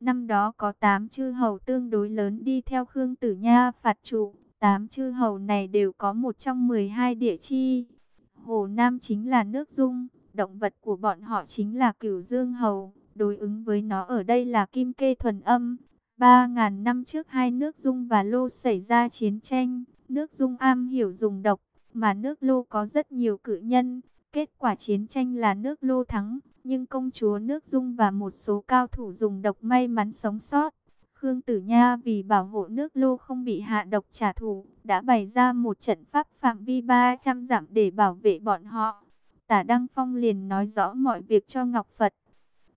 Năm đó có 8 chư hầu tương đối lớn đi theo Khương Tử Nha phạt trụ. 8 chư hầu này đều có một trong 12 địa chi. Hồ Nam chính là nước dung, động vật của bọn họ chính là cửu dương hầu. Đối ứng với nó ở đây là kim kê thuần âm. 3.000 năm trước hai nước Dung và Lô xảy ra chiến tranh. Nước Dung am hiểu dùng độc, mà nước Lô có rất nhiều cự nhân. Kết quả chiến tranh là nước Lô thắng, nhưng công chúa nước Dung và một số cao thủ dùng độc may mắn sống sót. Khương Tử Nha vì bảo hộ nước Lô không bị hạ độc trả thù, đã bày ra một trận pháp phạm vi 300 dặm để bảo vệ bọn họ. Tả Đăng Phong liền nói rõ mọi việc cho Ngọc Phật.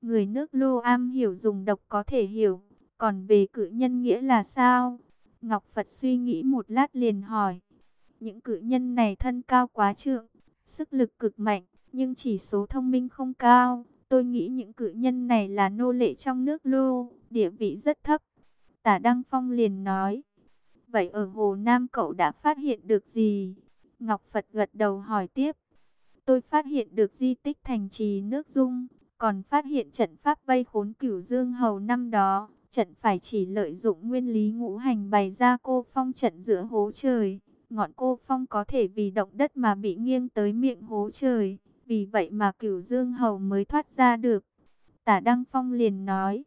Người nước Lô am hiểu dùng độc có thể hiểu, còn về cự nhân nghĩa là sao? Ngọc Phật suy nghĩ một lát liền hỏi. Những cự nhân này thân cao quá trượng, sức lực cực mạnh, nhưng chỉ số thông minh không cao, Tôi nghĩ những cự nhân này là nô lệ trong nước lô, địa vị rất thấp. Tả Đăng Phong liền nói. Vậy ở Hồ Nam cậu đã phát hiện được gì? Ngọc Phật gật đầu hỏi tiếp. Tôi phát hiện được di tích thành trì nước dung, còn phát hiện trận pháp vây khốn cửu dương hầu năm đó. Trận phải chỉ lợi dụng nguyên lý ngũ hành bày ra cô phong trận giữa hố trời. Ngọn cô phong có thể vì động đất mà bị nghiêng tới miệng hố trời. Vì vậy mà cửu dương hầu mới thoát ra được. Tả Đăng Phong liền nói.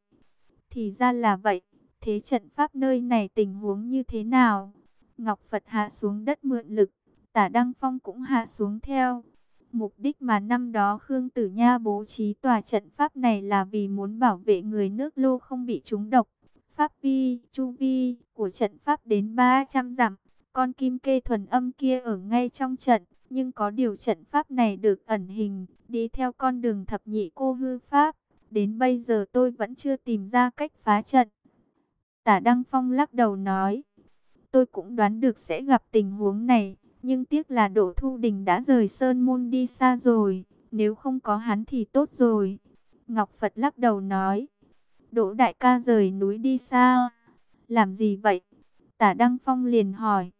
Thì ra là vậy. Thế trận pháp nơi này tình huống như thế nào? Ngọc Phật hạ xuống đất mượn lực. Tả Đăng Phong cũng hạ xuống theo. Mục đích mà năm đó Khương Tử Nha bố trí tòa trận pháp này là vì muốn bảo vệ người nước lô không bị trúng độc. Pháp vi, chu vi của trận pháp đến 300 dặm. Con kim kê thuần âm kia ở ngay trong trận. Nhưng có điều trận pháp này được ẩn hình, đi theo con đường thập nhị cô hư pháp. Đến bây giờ tôi vẫn chưa tìm ra cách phá trận. Tả Đăng Phong lắc đầu nói, tôi cũng đoán được sẽ gặp tình huống này, nhưng tiếc là Đỗ Thu Đình đã rời Sơn Môn đi xa rồi, nếu không có hắn thì tốt rồi. Ngọc Phật lắc đầu nói, Đỗ Đại ca rời núi đi xa, làm gì vậy? Tả Đăng Phong liền hỏi,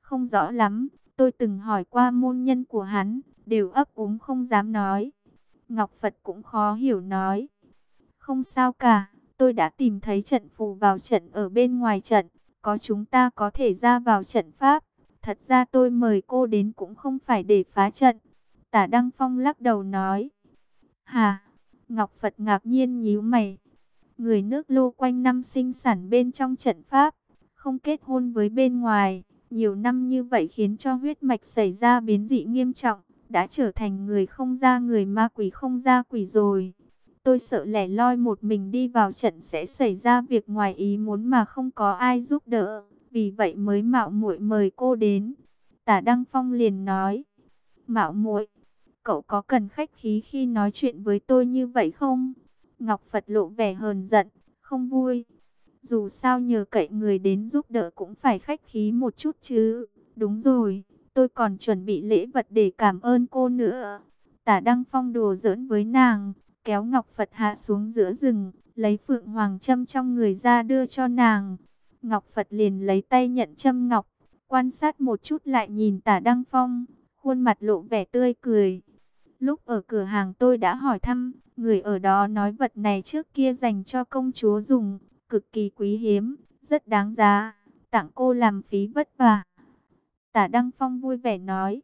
không rõ lắm, tôi từng hỏi qua môn nhân của hắn, đều ấp úng không dám nói. Ngọc Phật cũng khó hiểu nói, không sao cả Tôi đã tìm thấy trận phù vào trận ở bên ngoài trận, có chúng ta có thể ra vào trận pháp. Thật ra tôi mời cô đến cũng không phải để phá trận. Tả Đăng Phong lắc đầu nói. Hà, Ngọc Phật ngạc nhiên nhíu mày. Người nước lô quanh năm sinh sản bên trong trận pháp, không kết hôn với bên ngoài. Nhiều năm như vậy khiến cho huyết mạch xảy ra biến dị nghiêm trọng, đã trở thành người không ra người ma quỷ không ra quỷ rồi. Tôi sợ lẻ loi một mình đi vào trận sẽ xảy ra việc ngoài ý muốn mà không có ai giúp đỡ. Vì vậy mới mạo muội mời cô đến. Tả Đăng Phong liền nói. Mạo muội, cậu có cần khách khí khi nói chuyện với tôi như vậy không? Ngọc Phật lộ vẻ hờn giận, không vui. Dù sao nhờ cậy người đến giúp đỡ cũng phải khách khí một chút chứ. Đúng rồi, tôi còn chuẩn bị lễ vật để cảm ơn cô nữa. Tả Đăng Phong đùa giỡn với nàng, kéo Ngọc Phật hạ xuống giữa rừng, lấy phượng hoàng châm trong người ra đưa cho nàng. Ngọc Phật liền lấy tay nhận châm ngọc, quan sát một chút lại nhìn tả Đăng Phong, khuôn mặt lộ vẻ tươi cười. Lúc ở cửa hàng tôi đã hỏi thăm, người ở đó nói vật này trước kia dành cho công chúa dùng, cực kỳ quý hiếm, rất đáng giá, tặng cô làm phí vất vả. Tả Đăng Phong vui vẻ nói.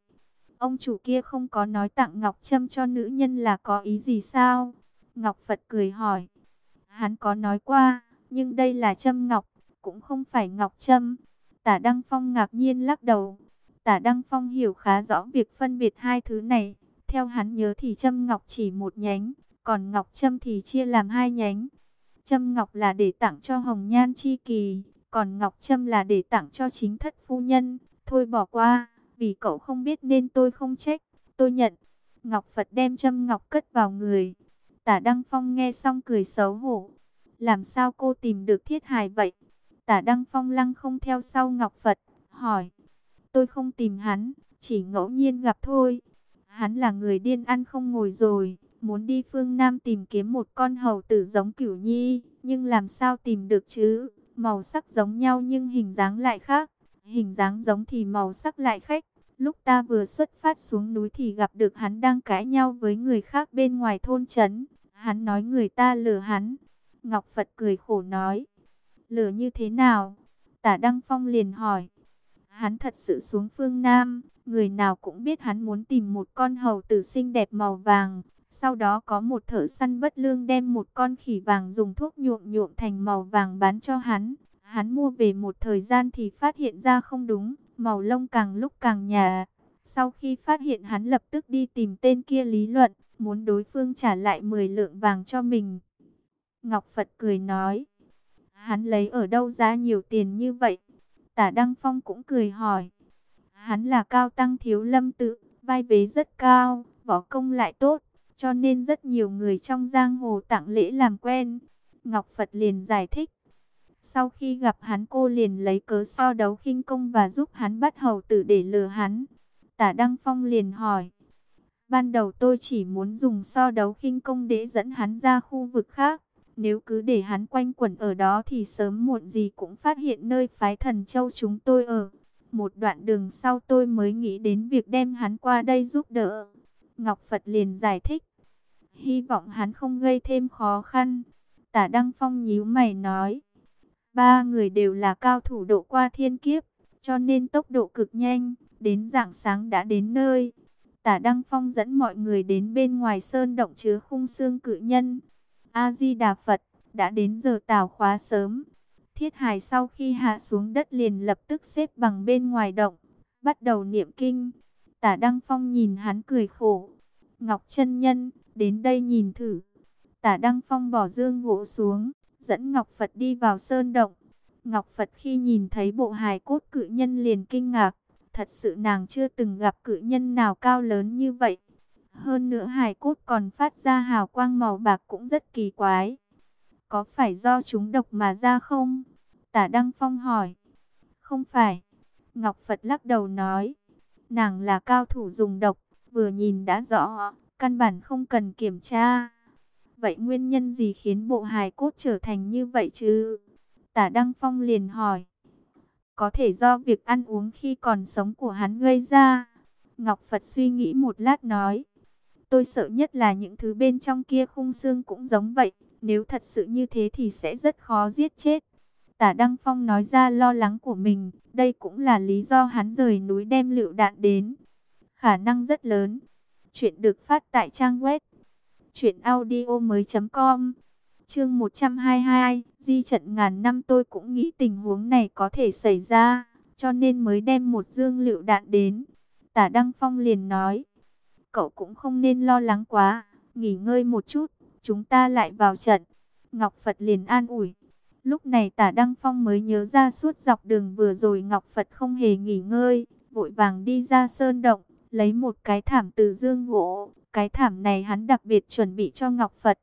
Ông chủ kia không có nói tặng Ngọc Trâm cho nữ nhân là có ý gì sao? Ngọc Phật cười hỏi. Hắn có nói qua, nhưng đây là Trâm Ngọc, cũng không phải Ngọc Trâm. Tả Đăng Phong ngạc nhiên lắc đầu. Tả Đăng Phong hiểu khá rõ việc phân biệt hai thứ này. Theo hắn nhớ thì Trâm Ngọc chỉ một nhánh, còn Ngọc Trâm thì chia làm hai nhánh. Trâm Ngọc là để tặng cho Hồng Nhan Chi Kỳ, còn Ngọc Trâm là để tặng cho chính thất phu nhân. Thôi bỏ qua. Vì cậu không biết nên tôi không trách, tôi nhận. Ngọc Phật đem trâm ngọc cất vào người. Tả Đăng Phong nghe xong cười xấu hổ. Làm sao cô tìm được thiết hài vậy? Tả Đăng Phong lăng không theo sau Ngọc Phật, hỏi. Tôi không tìm hắn, chỉ ngẫu nhiên gặp thôi. Hắn là người điên ăn không ngồi rồi, muốn đi phương Nam tìm kiếm một con hầu tử giống cửu nhi, nhưng làm sao tìm được chứ? Màu sắc giống nhau nhưng hình dáng lại khác hình dáng giống thì màu sắc lại khách. Lúc ta vừa xuất phát xuống núi thì gặp được hắn đang cãi nhau với người khác bên ngoài thôn trấn. Hắn nói người ta lừa hắn. Ngọc Phật cười khổ nói. Lừa như thế nào? Tả Đăng Phong liền hỏi. Hắn thật sự xuống phương Nam. Người nào cũng biết hắn muốn tìm một con hầu tử xinh đẹp màu vàng. Sau đó có một thợ săn bất lương đem một con khỉ vàng dùng thuốc nhuộm nhuộm thành màu vàng bán cho hắn. Hắn mua về một thời gian thì phát hiện ra không đúng, màu lông càng lúc càng nhà. Sau khi phát hiện hắn lập tức đi tìm tên kia lý luận, muốn đối phương trả lại 10 lượng vàng cho mình. Ngọc Phật cười nói, hắn lấy ở đâu ra nhiều tiền như vậy? Tả Đăng Phong cũng cười hỏi, hắn là cao tăng thiếu lâm tự, vai vế rất cao, võ công lại tốt, cho nên rất nhiều người trong giang hồ tặng lễ làm quen. Ngọc Phật liền giải thích, sau khi gặp hắn cô liền lấy cớ so đấu khinh công và giúp hắn bắt hầu tử để lừa hắn. Tả Đăng Phong liền hỏi. Ban đầu tôi chỉ muốn dùng so đấu khinh công để dẫn hắn ra khu vực khác. Nếu cứ để hắn quanh quẩn ở đó thì sớm muộn gì cũng phát hiện nơi phái thần châu chúng tôi ở. Một đoạn đường sau tôi mới nghĩ đến việc đem hắn qua đây giúp đỡ. Ngọc Phật liền giải thích. Hy vọng hắn không gây thêm khó khăn. Tả Đăng Phong nhíu mày nói. Ba người đều là cao thủ độ qua thiên kiếp, cho nên tốc độ cực nhanh, đến rạng sáng đã đến nơi. Tả Đăng Phong dẫn mọi người đến bên ngoài sơn động chứa khung xương cự nhân. A-di-đà Phật, đã đến giờ tảo khóa sớm. Thiết hài sau khi hạ xuống đất liền lập tức xếp bằng bên ngoài động, bắt đầu niệm kinh. Tả Đăng Phong nhìn hắn cười khổ. Ngọc chân Nhân, đến đây nhìn thử. Tả Đăng Phong bỏ dương gỗ xuống, dẫn Ngọc Phật đi vào sơn động. Ngọc Phật khi nhìn thấy bộ hài cốt cự nhân liền kinh ngạc. Thật sự nàng chưa từng gặp cự nhân nào cao lớn như vậy. Hơn nữa hài cốt còn phát ra hào quang màu bạc cũng rất kỳ quái. Có phải do chúng độc mà ra không? Tả Đăng Phong hỏi. Không phải. Ngọc Phật lắc đầu nói. Nàng là cao thủ dùng độc, vừa nhìn đã rõ, căn bản không cần kiểm tra. Vậy nguyên nhân gì khiến bộ hài cốt trở thành như vậy chứ? Tả Đăng Phong liền hỏi. Có thể do việc ăn uống khi còn sống của hắn gây ra. Ngọc Phật suy nghĩ một lát nói. Tôi sợ nhất là những thứ bên trong kia khung xương cũng giống vậy. Nếu thật sự như thế thì sẽ rất khó giết chết. Tả Đăng Phong nói ra lo lắng của mình. Đây cũng là lý do hắn rời núi đem lựu đạn đến. Khả năng rất lớn. Chuyện được phát tại trang web. Chuyện audio mới com Chương 122, di trận ngàn năm tôi cũng nghĩ tình huống này có thể xảy ra, cho nên mới đem một dương lựu đạn đến. Tả Đăng Phong liền nói, cậu cũng không nên lo lắng quá, nghỉ ngơi một chút, chúng ta lại vào trận. Ngọc Phật liền an ủi. Lúc này tả Đăng Phong mới nhớ ra suốt dọc đường vừa rồi Ngọc Phật không hề nghỉ ngơi, vội vàng đi ra sơn động, lấy một cái thảm từ dương gỗ. Cái thảm này hắn đặc biệt chuẩn bị cho Ngọc Phật.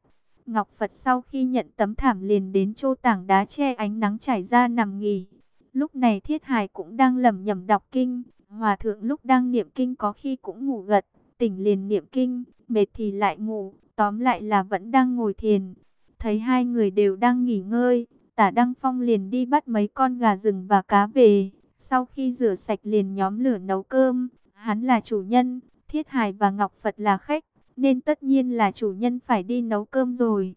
Ngọc Phật sau khi nhận tấm thảm liền đến chỗ tảng đá che ánh nắng trải ra nằm nghỉ. Lúc này Thiết Hải cũng đang lẩm nhẩm đọc kinh. Hòa thượng lúc đang niệm kinh có khi cũng ngủ gật, tỉnh liền niệm kinh, mệt thì lại ngủ, tóm lại là vẫn đang ngồi thiền. Thấy hai người đều đang nghỉ ngơi, tả Đăng Phong liền đi bắt mấy con gà rừng và cá về. Sau khi rửa sạch liền nhóm lửa nấu cơm, hắn là chủ nhân, Thiết Hải và Ngọc Phật là khách nên tất nhiên là chủ nhân phải đi nấu cơm rồi.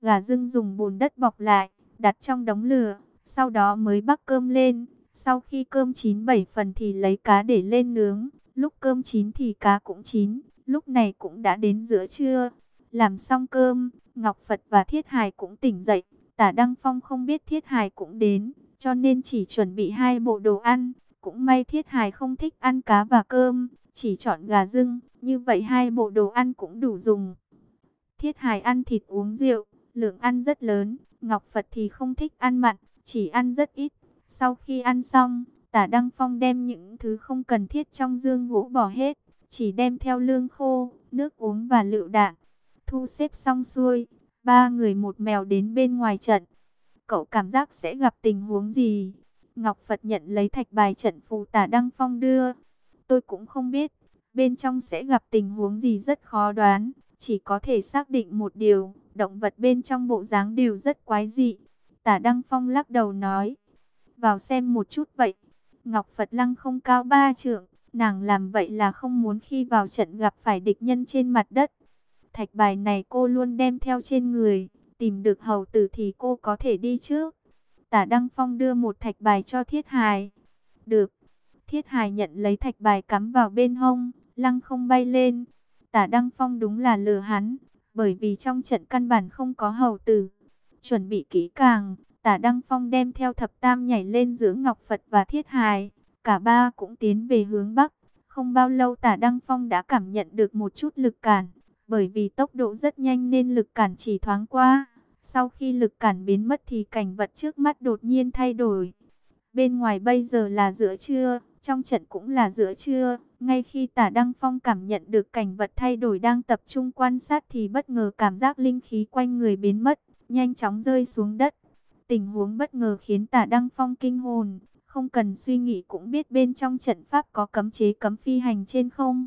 Gà rừng dùng bùn đất bọc lại, đặt trong đống lửa, sau đó mới bắc cơm lên. Sau khi cơm chín bảy phần thì lấy cá để lên nướng, lúc cơm chín thì cá cũng chín, lúc này cũng đã đến giữa trưa. Làm xong cơm, Ngọc Phật và Thiết Hải cũng tỉnh dậy, tả Đăng Phong không biết Thiết Hải cũng đến, cho nên chỉ chuẩn bị hai bộ đồ ăn. Cũng may Thiết Hải không thích ăn cá và cơm, chỉ chọn gà rưng, như vậy hai bộ đồ ăn cũng đủ dùng. Thiết Hải ăn thịt uống rượu, lượng ăn rất lớn, Ngọc Phật thì không thích ăn mặn, chỉ ăn rất ít. Sau khi ăn xong, tả Đăng Phong đem những thứ không cần thiết trong dương gỗ bỏ hết, chỉ đem theo lương khô, nước uống và lựu đạn. Thu xếp xong xuôi, ba người một mèo đến bên ngoài trận. Cậu cảm giác sẽ gặp tình huống gì? Ngọc Phật nhận lấy thạch bài trận phù tả Đăng Phong đưa. Tôi cũng không biết, bên trong sẽ gặp tình huống gì rất khó đoán. Chỉ có thể xác định một điều, động vật bên trong bộ dáng đều rất quái dị. Tả Đăng Phong lắc đầu nói, vào xem một chút vậy. Ngọc Phật Lăng không cao ba trượng, nàng làm vậy là không muốn khi vào trận gặp phải địch nhân trên mặt đất. Thạch bài này cô luôn đem theo trên người, tìm được hầu tử thì cô có thể đi trước. Tả Đăng Phong đưa một thạch bài cho Thiết Hài. Được. Thiết Hài nhận lấy thạch bài cắm vào bên hông, lăng không bay lên. Tả Đăng Phong đúng là lừa hắn, bởi vì trong trận căn bản không có hầu tử. Chuẩn bị kỹ càng, tả Đăng Phong đem theo thập tam nhảy lên giữa Ngọc Phật và Thiết Hài. Cả ba cũng tiến về hướng Bắc. Không bao lâu tả Đăng Phong đã cảm nhận được một chút lực cản. Bởi vì tốc độ rất nhanh nên lực cản chỉ thoáng qua. Sau khi lực cản biến mất thì cảnh vật trước mắt đột nhiên thay đổi. Bên ngoài bây giờ là giữa trưa, trong trận cũng là giữa trưa. Ngay khi tả Đăng Phong cảm nhận được cảnh vật thay đổi đang tập trung quan sát thì bất ngờ cảm giác linh khí quanh người biến mất, nhanh chóng rơi xuống đất. Tình huống bất ngờ khiến tả Đăng Phong kinh hồn, không cần suy nghĩ cũng biết bên trong trận pháp có cấm chế cấm phi hành trên không.